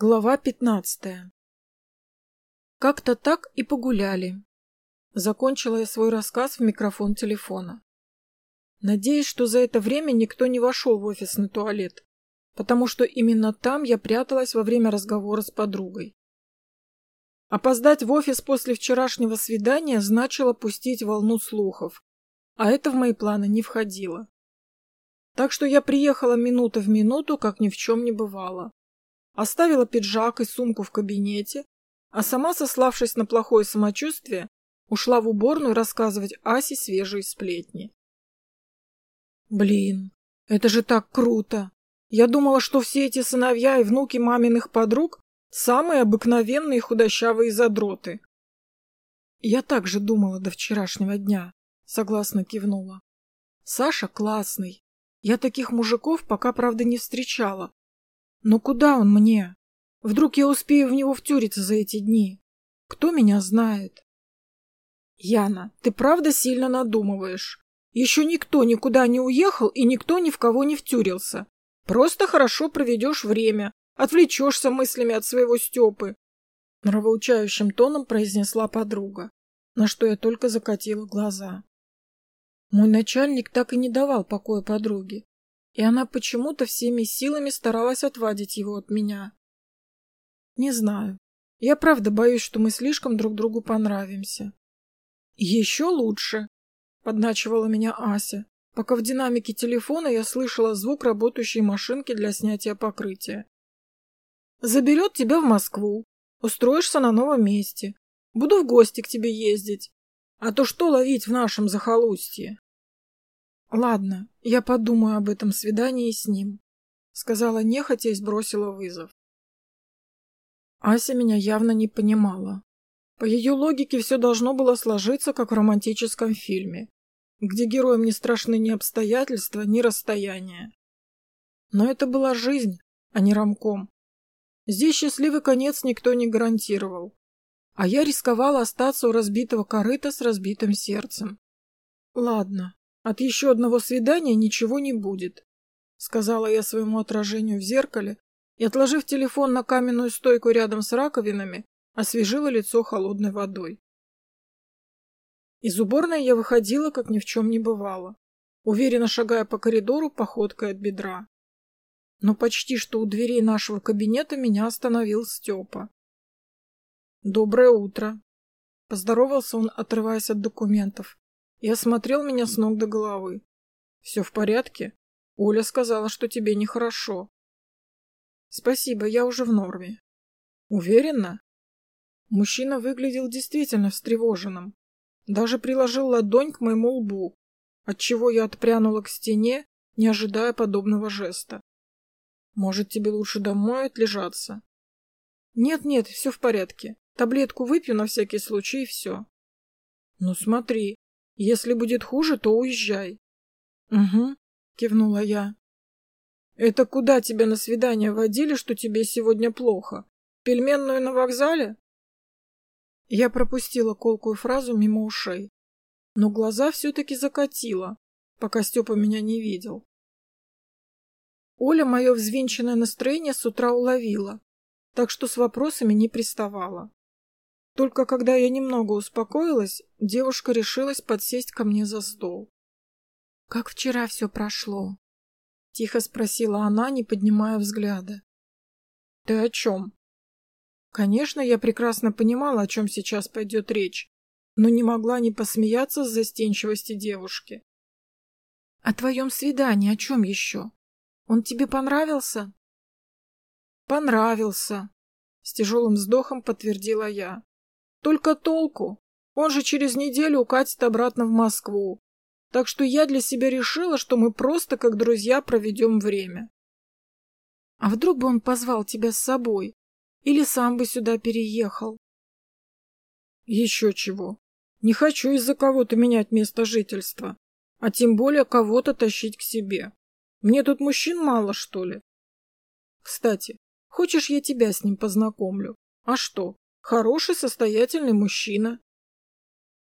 Глава пятнадцатая Как-то так и погуляли. Закончила я свой рассказ в микрофон телефона. Надеюсь, что за это время никто не вошел в офисный туалет, потому что именно там я пряталась во время разговора с подругой. Опоздать в офис после вчерашнего свидания значило пустить волну слухов, а это в мои планы не входило. Так что я приехала минута в минуту, как ни в чем не бывало оставила пиджак и сумку в кабинете, а сама, сославшись на плохое самочувствие, ушла в уборную рассказывать Асе свежие сплетни. Блин, это же так круто! Я думала, что все эти сыновья и внуки маминых подруг самые обыкновенные худощавые задроты. Я так же думала до вчерашнего дня, согласно кивнула. Саша классный. Я таких мужиков пока, правда, не встречала, но куда он мне? Вдруг я успею в него втюриться за эти дни? Кто меня знает? Яна, ты правда сильно надумываешь. Еще никто никуда не уехал и никто ни в кого не втюрился. Просто хорошо проведешь время, отвлечешься мыслями от своего Степы. Нравоучающим тоном произнесла подруга, на что я только закатила глаза. Мой начальник так и не давал покоя подруге и она почему-то всеми силами старалась отвадить его от меня. Не знаю. Я правда боюсь, что мы слишком друг другу понравимся. Еще лучше, подначивала меня Ася, пока в динамике телефона я слышала звук работающей машинки для снятия покрытия. Заберет тебя в Москву, устроишься на новом месте, буду в гости к тебе ездить. А то что ловить в нашем захолустье? Ладно, я подумаю об этом свидании с ним, сказала нехотя и сбросила вызов. Ася меня явно не понимала. По ее логике все должно было сложиться, как в романтическом фильме, где героям не страшны ни обстоятельства, ни расстояние. Но это была жизнь, а не рамком. Здесь счастливый конец никто не гарантировал. А я рисковала остаться у разбитого корыта с разбитым сердцем. Ладно, от еще одного свидания ничего не будет, сказала я своему отражению в зеркале и, отложив телефон на каменную стойку рядом с раковинами, освежила лицо холодной водой. Из уборной я выходила, как ни в чем не бывало, уверенно шагая по коридору походкой от бедра. Но почти что у дверей нашего кабинета меня остановил Степа. «Доброе утро!» Поздоровался он, отрываясь от документов и осмотрел меня с ног до головы. «Все в порядке? Оля сказала, что тебе нехорошо». «Спасибо, я уже в норме». «Уверена?» Мужчина выглядел действительно встревоженным. Даже приложил ладонь к моему лбу, отчего я отпрянула к стене, не ожидая подобного жеста. «Может, тебе лучше домой отлежаться?» «Нет-нет, все в порядке. Таблетку выпью на всякий случай и все». «Ну смотри, если будет хуже, то уезжай. Угу, кивнула я. Это куда тебя на свидание водили, что тебе сегодня плохо? Пельменную на вокзале? Я пропустила колкую фразу мимо ушей, но глаза все-таки закатила, пока Степа меня не видел. Оля мое взвинченное настроение с утра уловила, так что с вопросами не приставала. Только когда я немного успокоилась, девушка решилась подсесть ко мне за стол. «Как вчера все прошло?» — тихо спросила она, не поднимая взгляда. «Ты о чем?» Конечно, я прекрасно понимала, о чем сейчас пойдет речь, но не могла не посмеяться с застенчивости девушки. «О твоем свидании о чем еще? Он тебе понравился?» «Понравился», — с тяжелым вздохом подтвердила я. Только толку. Он же через неделю укатит обратно в Москву. Так что я для себя решила, что мы просто как друзья проведем время. А вдруг бы он позвал тебя с собой? Или сам бы сюда переехал? Еще чего. Не хочу из-за кого-то менять место жительства. А тем более кого-то тащить к себе. Мне тут мужчин мало, что ли? Кстати, хочешь, я тебя с ним познакомлю? А что, Хороший, состоятельный мужчина.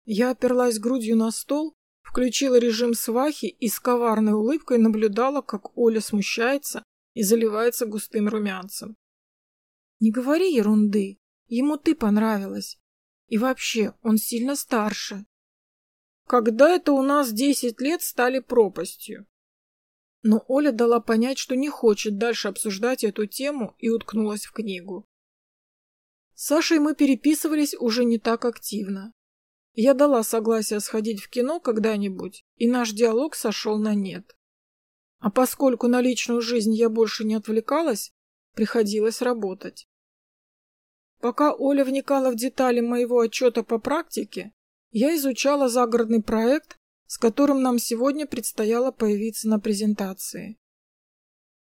Я оперлась грудью на стол, включила режим свахи и с коварной улыбкой наблюдала, как Оля смущается и заливается густым румянцем. Не говори ерунды. Ему ты понравилась. И вообще, он сильно старше. Когда это у нас десять лет стали пропастью? Но Оля дала понять, что не хочет дальше обсуждать эту тему и уткнулась в книгу. С Сашей мы переписывались уже не так активно. Я дала согласие сходить в кино когда-нибудь, и наш диалог сошел на нет. А поскольку на личную жизнь я больше не отвлекалась, приходилось работать. Пока Оля вникала в детали моего отчета по практике, я изучала загородный проект, с которым нам сегодня предстояло появиться на презентации.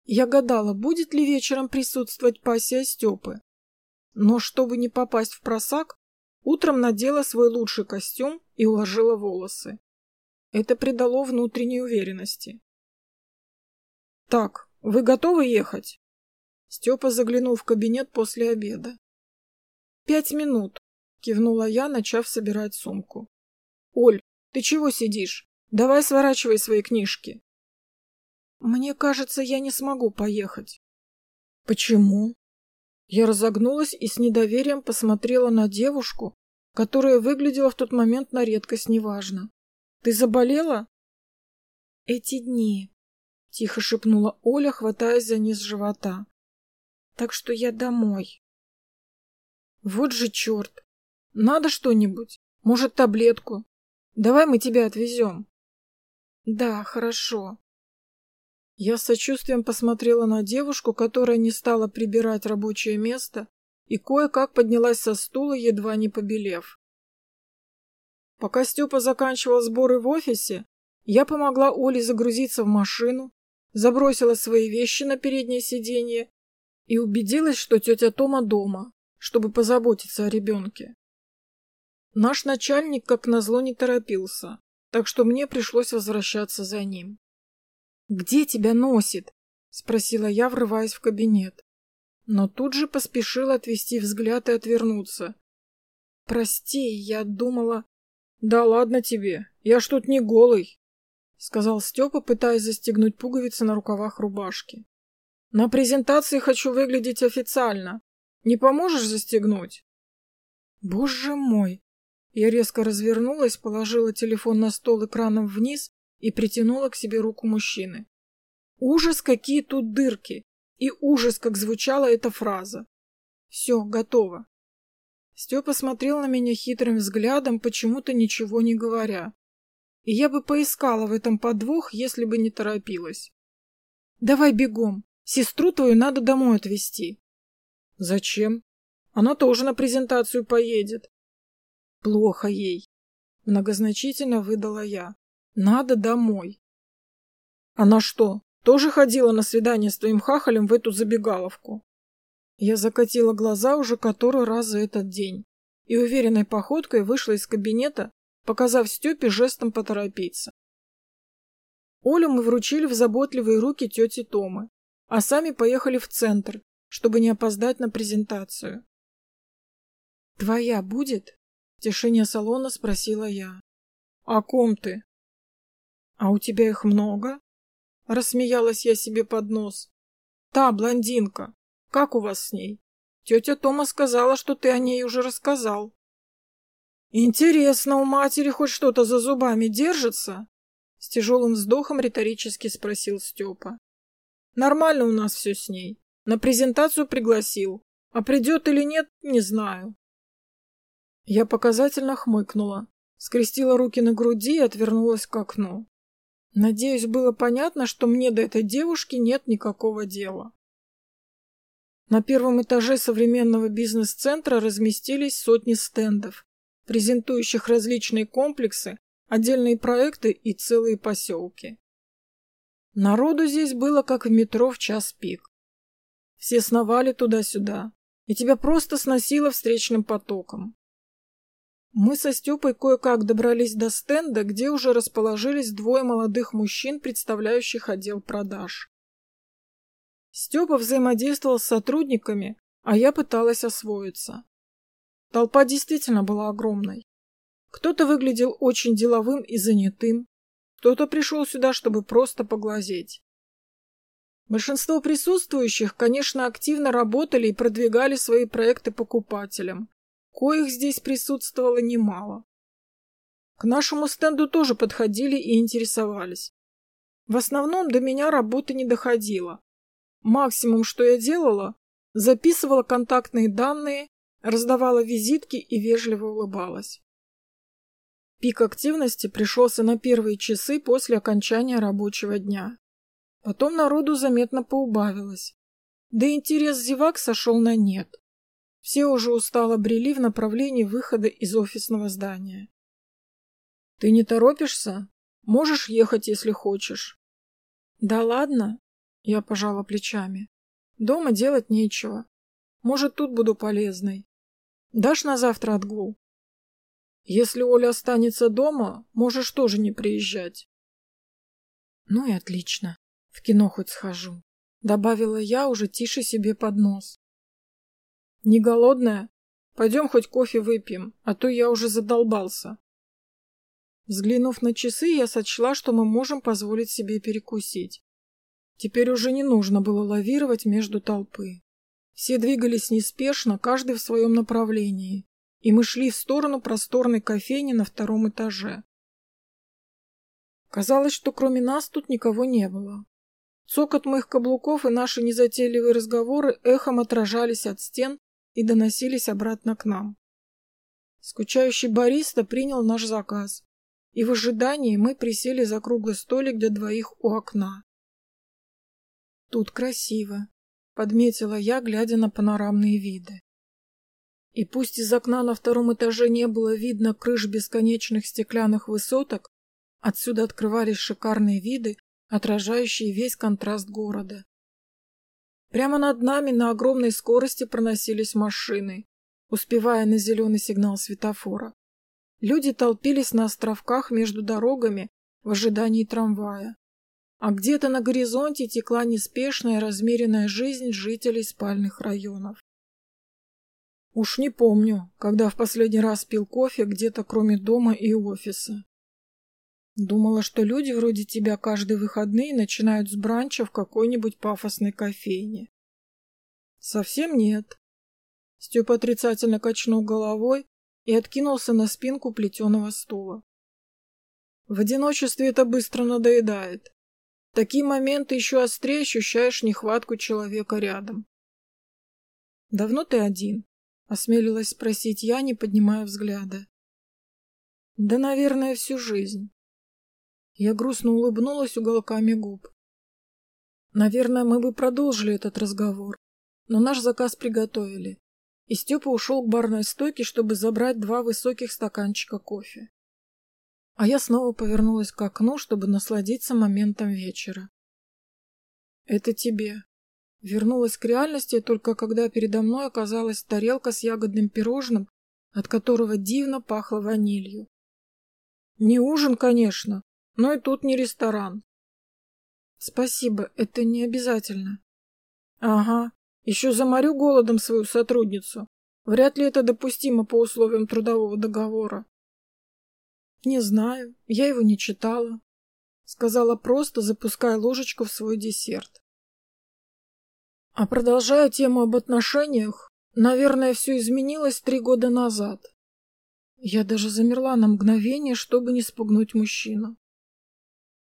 Я гадала, будет ли вечером присутствовать пассия Степы. Но чтобы не попасть в просак, утром надела свой лучший костюм и уложила волосы. Это придало внутренней уверенности. «Так, вы готовы ехать?» Степа заглянул в кабинет после обеда. «Пять минут», — кивнула я, начав собирать сумку. «Оль, ты чего сидишь? Давай сворачивай свои книжки». «Мне кажется, я не смогу поехать». «Почему?» Я разогнулась и с недоверием посмотрела на девушку, которая выглядела в тот момент на редкость неважно. «Ты заболела?» «Эти дни», — тихо шепнула Оля, хватаясь за низ живота. «Так что я домой». Вот же черт! Надо что-нибудь. Может, таблетку. Давай мы тебя отвезем. Да, хорошо. Я с сочувствием посмотрела на девушку, которая не стала прибирать рабочее место и кое-как поднялась со стула, едва не побелев. Пока Степа заканчивал сборы в офисе, я помогла Оле загрузиться в машину, забросила свои вещи на переднее сиденье и убедилась, что тетя Тома дома чтобы позаботиться о ребенке. Наш начальник, как назло, не торопился, так что мне пришлось возвращаться за ним. «Где тебя носит?» — спросила я, врываясь в кабинет. Но тут же поспешила отвести взгляд и отвернуться. «Прости, я думала...» «Да ладно тебе, я ж тут не голый», — сказал Степа, пытаясь застегнуть пуговицы на рукавах рубашки. «На презентации хочу выглядеть официально, не поможешь застегнуть? Боже мой! Я резко развернулась, положила телефон на стол экраном вниз и притянула к себе руку мужчины. Ужас, какие тут дырки! И ужас, как звучала эта фраза. Все, готово. Степа смотрел на меня хитрым взглядом, почему-то ничего не говоря. И я бы поискала в этом подвох, если бы не торопилась. Давай бегом. Сестру твою надо домой отвезти. Зачем? Она тоже на презентацию поедет. Плохо ей. Многозначительно выдала я. Надо домой. Она что, тоже ходила на свидание с твоим хахалем в эту забегаловку? Я закатила глаза уже который раз за этот день и уверенной походкой вышла из кабинета, показав Степе жестом поторопиться. Олю мы вручили в заботливые руки тети Томы, а сами поехали в центр, чтобы не опоздать на презентацию. «Твоя будет?» — в тишине салона спросила я. «О ком ты?» «А у тебя их много?» — рассмеялась я себе под нос. «Та блондинка. Как у вас с ней? Тетя Тома сказала, что ты о ней уже рассказал». «Интересно, у матери хоть что-то за зубами держится?» С тяжелым вздохом риторически спросил Степа. «Нормально у нас все с ней. На презентацию пригласил. А придет или нет, не знаю. Я показательно хмыкнула, скрестила руки на груди и отвернулась к окну. Надеюсь, было понятно, что мне до этой девушки нет никакого дела. На первом этаже современного бизнес-центра разместились сотни стендов, презентующих различные комплексы, отдельные проекты и целые поселки. Народу здесь было как в метро в час пик. Все сновали туда-сюда, и тебя просто сносило встречным потоком. Мы со Степой кое-как добрались до стенда, где уже расположились двое молодых мужчин, представляющих отдел продаж. Степа взаимодействовал с сотрудниками, а я пыталась освоиться. Толпа действительно была огромной. Кто-то выглядел очень деловым и занятым, кто-то пришел сюда, чтобы просто поглазеть. Большинство присутствующих, конечно, активно работали и продвигали свои проекты покупателям, коих здесь присутствовало немало. К нашему стенду тоже подходили и интересовались. В основном до меня работы не доходило. Максимум, что я делала, записывала контактные данные, раздавала визитки и вежливо улыбалась. Пик активности пришелся на первые часы после окончания рабочего дня. Потом народу заметно поубавилось. Да интерес зевак сошел на нет. Все уже устало брели в направлении выхода из офисного здания. «Ты не торопишься? Можешь ехать, если хочешь». «Да ладно?» — я пожала плечами. «Дома делать нечего. Может, тут буду полезной. Дашь на завтра отгул?» Если Оля останется дома, можешь тоже не приезжать. Ну и отлично. В кино хоть схожу. Добавила я уже тише себе под нос. Не голодная? Пойдем хоть кофе выпьем, а то я уже задолбался. Взглянув на часы, я сочла, что мы можем позволить себе перекусить. Теперь уже не нужно было лавировать между толпы. Все двигались неспешно, каждый в своем направлении, и мы шли в сторону просторной кофейни на втором этаже. Казалось, что кроме нас тут никого не было. Цокот моих каблуков и наши незатейливые разговоры эхом отражались от стен и доносились обратно к нам. Скучающий бариста принял наш заказ, и в ожидании мы присели за круглый столик для двоих у окна. «Тут красиво», — подметила я, глядя на панорамные виды. И пусть из окна на втором этаже не было видно крыш бесконечных стеклянных высоток, отсюда открывались шикарные виды, отражающие весь контраст города. Прямо над нами на огромной скорости проносились машины, успевая на зеленый сигнал светофора. Люди толпились на островках между дорогами в ожидании трамвая. А где-то на горизонте текла неспешная размеренная жизнь жителей спальных районов. Уж не помню, когда в последний раз пил кофе где-то кроме дома и офиса. Думала, что люди вроде тебя каждые выходные начинают с бранча в какой-нибудь пафосной кофейне. Совсем нет. Степ отрицательно качнул головой и откинулся на спинку плетеного стула. В одиночестве это быстро надоедает. В такие моменты еще острее ощущаешь нехватку человека рядом. Давно ты один? Осмелилась спросить я, не поднимая взгляда. Да, наверное, всю жизнь. Я грустно улыбнулась уголками губ. Наверное, мы бы продолжили этот разговор, но наш заказ приготовили, и Степа ушел к барной стойке, чтобы забрать два высоких стаканчика кофе. А я снова повернулась к окну, чтобы насладиться моментом вечера. «Это тебе», Вернулась к реальности только когда передо мной оказалась тарелка с ягодным пирожным, от которого дивно пахло ванилью. Не ужин, конечно, но и тут не ресторан. Спасибо, это не обязательно. Ага, еще заморю голодом свою сотрудницу. Вряд ли это допустимо по условиям трудового договора. Не знаю, я его не читала. Сказала просто, запуская ложечку в свой десерт. А продолжая тему об отношениях, наверное, все изменилось три года назад. Я даже замерла на мгновение, чтобы не спугнуть мужчину.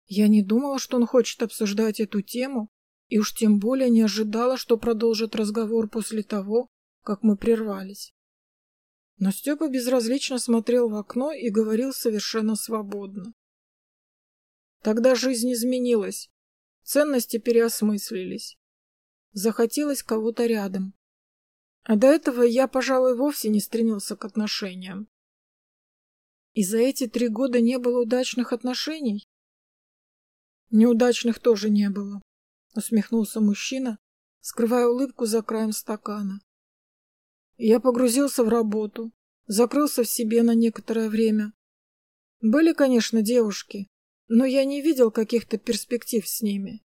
Я не думала, что он хочет обсуждать эту тему, и уж тем более не ожидала, что продолжит разговор после того, как мы прервались. Но Степа безразлично смотрел в окно и говорил совершенно свободно. Тогда жизнь изменилась, ценности переосмыслились. Захотелось кого-то рядом. А до этого я, пожалуй, вовсе не стремился к отношениям. И за эти три года не было удачных отношений? Неудачных тоже не было, усмехнулся мужчина, скрывая улыбку за краем стакана. Я погрузился в работу, закрылся в себе на некоторое время. Были, конечно, девушки, но я не видел каких-то перспектив с ними.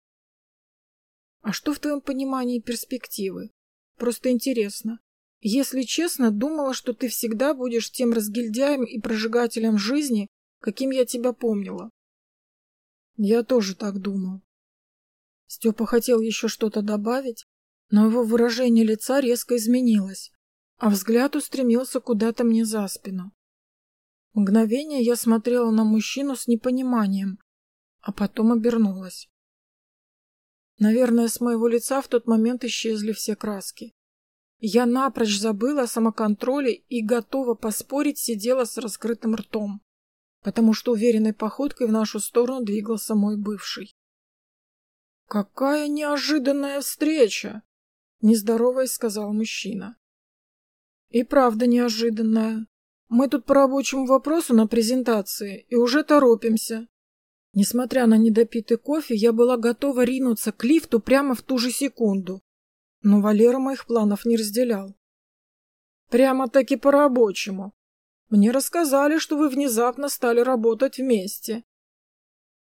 А что в твоем понимании перспективы? Просто интересно. Если честно, думала, что ты всегда будешь тем разгильдяем и прожигателем жизни, каким я тебя помнила. Я тоже так думал. Степа хотел еще что-то добавить, но его выражение лица резко изменилось, а взгляд устремился куда-то мне за спину. Мгновение я смотрела на мужчину с непониманием, а потом обернулась. Наверное, с моего лица в тот момент исчезли все краски. Я напрочь забыла о самоконтроле и, готова поспорить, сидела с раскрытым ртом, потому что уверенной походкой в нашу сторону двигался мой бывший. «Какая неожиданная встреча!» — нездороваясь сказал мужчина. «И правда неожиданная. Мы тут по рабочему вопросу на презентации и уже торопимся». Несмотря на недопитый кофе, я была готова ринуться к лифту прямо в ту же секунду. Но Валера моих планов не разделял. «Прямо-таки по-рабочему. Мне рассказали, что вы внезапно стали работать вместе.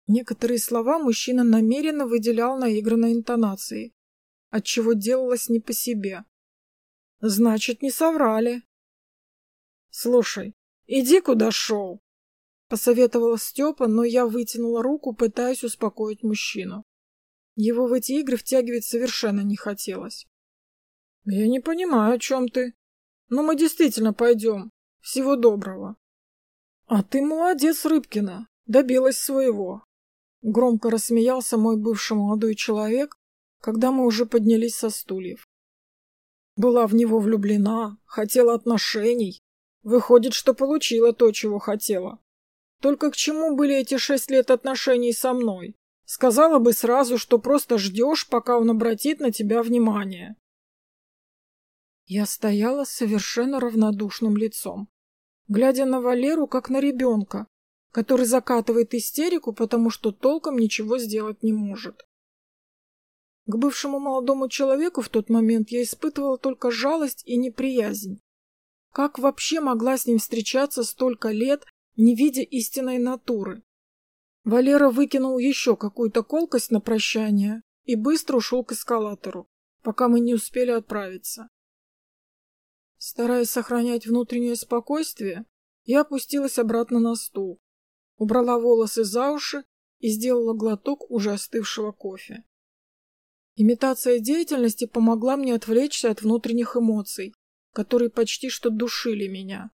Некоторые слова мужчина намеренно выделял наигранной интонацией, отчего делалось не по себе. Значит, не соврали. Слушай, иди куда шел, посоветовала Степа, но я вытянула руку, пытаясь успокоить мужчину. Его в эти игры втягивать совершенно не хотелось. Я не понимаю, о чем ты. Но мы действительно пойдем. Всего доброго. А ты молодец, Рыбкина. Добилась своего. Громко рассмеялся мой бывший молодой человек, когда мы уже поднялись со стульев. Была в него влюблена, хотела отношений. Выходит, что получила то, чего хотела. Только к чему были эти шесть лет отношений со мной? Сказала бы сразу, что просто ждешь, пока он обратит на тебя внимание. Я стояла с совершенно равнодушным лицом, глядя на Валеру, как на ребенка, который закатывает истерику, потому что толком ничего сделать не может. К бывшему молодому человеку в тот момент я испытывала только жалость и неприязнь. Как вообще могла с ним встречаться столько лет, не видя истинной натуры? Валера выкинул еще какую-то колкость на прощание и быстро ушел к эскалатору, пока мы не успели отправиться. Стараясь сохранять внутреннее спокойствие, я опустилась обратно на стул, убрала волосы за уши и сделала глоток уже остывшего кофе. Имитация деятельности помогла мне отвлечься от внутренних эмоций, которые почти что душили меня.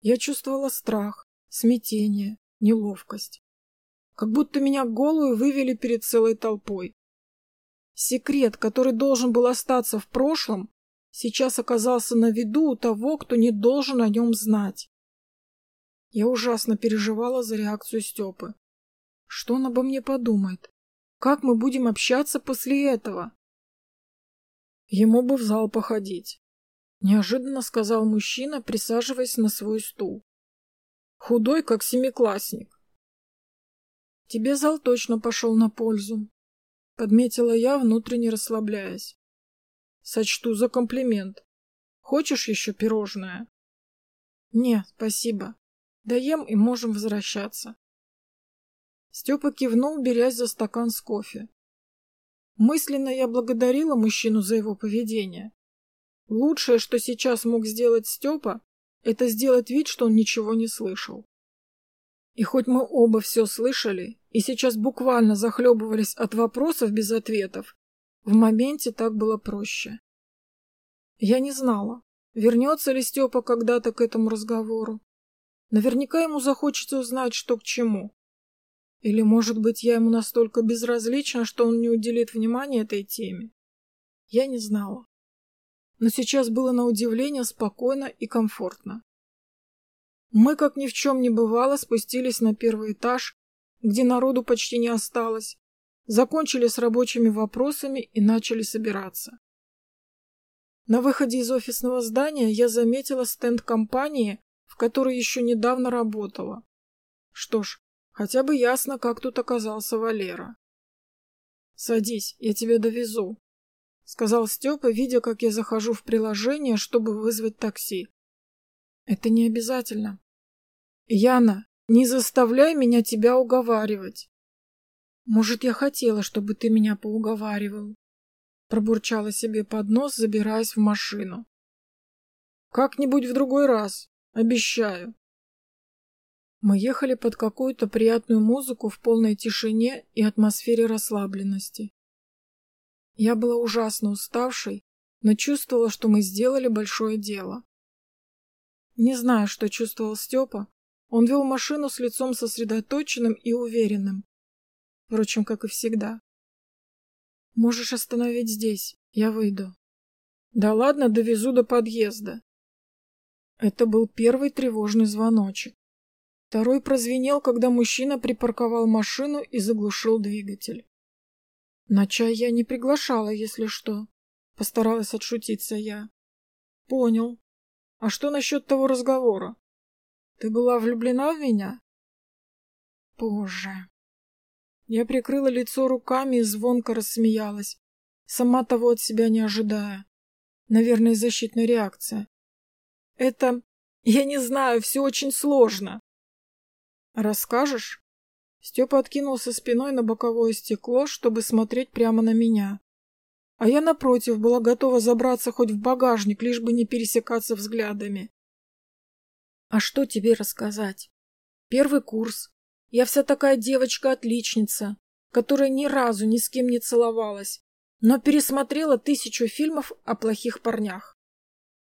Я чувствовала страх, смятение, неловкость. Как будто меня голую вывели перед целой толпой. Секрет, который должен был остаться в прошлом, сейчас оказался на виду у того, кто не должен о нем знать. Я ужасно переживала за реакцию Степы. Что он обо мне подумает? Как мы будем общаться после этого? Ему бы в зал походить. Неожиданно сказал мужчина, присаживаясь на свой стул. Худой, как семиклассник. Тебе зал точно пошел на пользу. Подметила я, внутренне расслабляясь. Сочту за комплимент. Хочешь еще пирожное? Не, спасибо. Доем и можем возвращаться. Степа кивнул, берясь за стакан с кофе. Мысленно я благодарила мужчину за его поведение. Лучшее, что сейчас мог сделать Степа, это сделать вид, что он ничего не слышал. И хоть мы оба все слышали и сейчас буквально захлебывались от вопросов без ответов, в моменте так было проще. Я не знала, вернется ли Степа когда-то к этому разговору, Наверняка ему захочется узнать, что к чему. Или, может быть, я ему настолько безразлична, что он не уделит внимания этой теме. Я не знала. Но сейчас было на удивление спокойно и комфортно. Мы, как ни в чем не бывало, спустились на первый этаж, где народу почти не осталось, закончили с рабочими вопросами и начали собираться. На выходе из офисного здания я заметила стенд компании, которой еще недавно работала. Что ж, хотя бы ясно, как тут оказался Валера. «Садись, я тебя довезу», — сказал Степа, видя, как я захожу в приложение, чтобы вызвать такси. «Это не обязательно». «Яна, не заставляй меня тебя уговаривать». «Может, я хотела, чтобы ты меня поуговаривал?» Пробурчала себе под нос, забираясь в машину. «Как-нибудь в другой раз. Обещаю. Мы ехали под какую-то приятную музыку в полной тишине и атмосфере расслабленности. Я была ужасно уставшей, но чувствовала, что мы сделали большое дело. Не знаю, что чувствовал Степа. Он вел машину с лицом сосредоточенным и уверенным. Впрочем, как и всегда. «Можешь остановить здесь, я выйду». «Да ладно, довезу до подъезда». Это был первый тревожный звоночек. Второй прозвенел, когда мужчина припарковал машину и заглушил двигатель. На чай я не приглашала, если что. Постаралась отшутиться я. Понял. А что насчет того разговора? Ты была влюблена в меня? Боже. Я прикрыла лицо руками и звонко рассмеялась, сама того от себя не ожидая. Наверное, защитная реакция. Это... Я не знаю, все очень сложно. Расскажешь? Степа откинулся спиной на боковое стекло, чтобы смотреть прямо на меня. А я, напротив, была готова забраться хоть в багажник, лишь бы не пересекаться взглядами. А что тебе рассказать? Первый курс. Я вся такая девочка-отличница, которая ни разу ни с кем не целовалась, но пересмотрела тысячу фильмов о плохих парнях.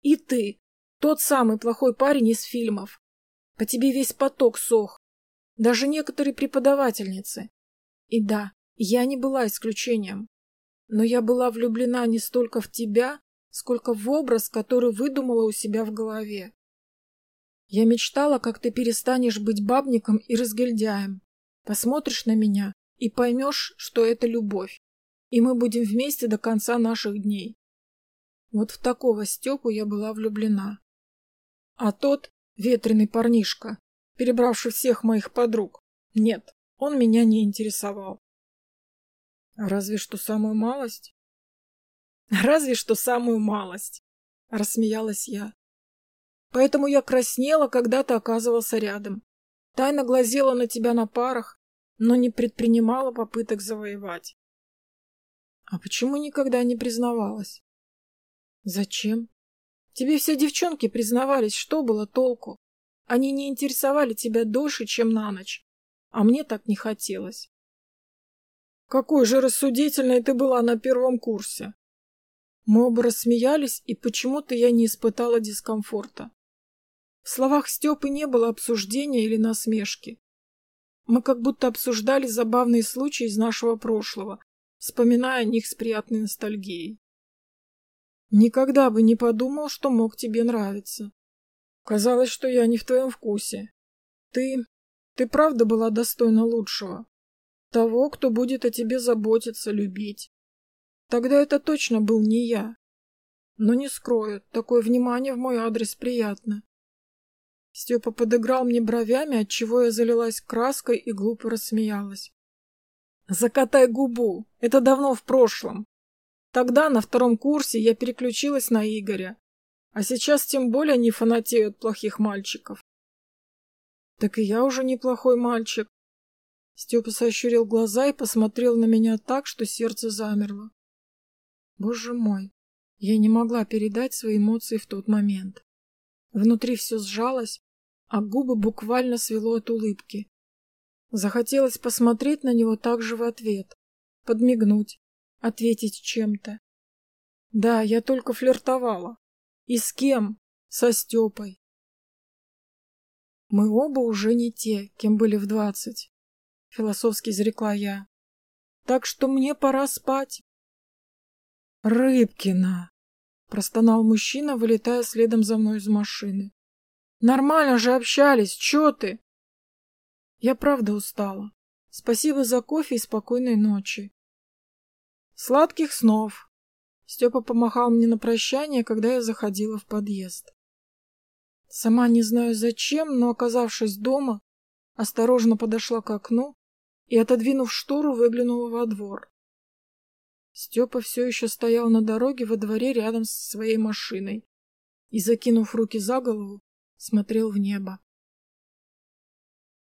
И ты, тот самый плохой парень из фильмов. По тебе весь поток сох, даже некоторые преподавательницы. И да, я не была исключением. Но я была влюблена не столько в тебя, сколько в образ, который выдумала у себя в голове. Я мечтала, как ты перестанешь быть бабником и разгильдяем. Посмотришь на меня и поймешь, что это любовь, и мы будем вместе до конца наших дней. Вот в такого Степу я была влюблена. А тот, ветреный парнишка, перебравший всех моих подруг. Нет, он меня не интересовал. Разве что самую малость? Разве что самую малость, рассмеялась я. Поэтому я краснела, когда ты оказывался рядом. Тайно глазела на тебя на парах, но не предпринимала попыток завоевать. А почему никогда не признавалась? Зачем? Тебе все девчонки признавались, что было толку? Они не интересовали тебя дольше, чем на ночь. А мне так не хотелось. Какой же рассудительной ты была на первом курсе. Мы оба рассмеялись, и почему-то я не испытала дискомфорта. В словах Степы не было обсуждения или насмешки. Мы как будто обсуждали забавные случаи из нашего прошлого, вспоминая о них с приятной ностальгией. Никогда бы не подумал, что мог тебе нравиться. Казалось, что я не в твоем вкусе. Ты... ты правда была достойна лучшего. Того, кто будет о тебе заботиться, любить. Тогда это точно был не я. Но не скрою, такое внимание в мой адрес приятно. Степа подыграл мне бровями, отчего я залилась краской и глупо рассмеялась. Закатай губу, это давно в прошлом. Тогда, на втором курсе, я переключилась на Игоря, а сейчас тем более не фанатеют плохих мальчиков. Так и я уже неплохой мальчик. Степа сощурил глаза и посмотрел на меня так, что сердце замерло. Боже мой, я не могла передать свои эмоции в тот момент. Внутри все сжалось, а губы буквально свело от улыбки. Захотелось посмотреть на него также в ответ, подмигнуть, ответить чем-то. Да, я только флиртовала, и с кем? Со Степой. Мы оба уже не те, кем были в двадцать, философски изрекла я. Так что мне пора спать. Рыбкина, простонал мужчина, вылетая следом за мной из машины. Нормально же общались, чё ты? Я правда устала. Спасибо за кофе и спокойной ночи. Сладких снов, Степа помахал мне на прощание, когда я заходила в подъезд. Сама не знаю зачем, но, оказавшись дома, осторожно подошла к окну и, отодвинув штору, выглянула во двор. Степа все еще стоял на дороге во дворе рядом со своей машиной и, закинув руки за голову, смотрел в небо.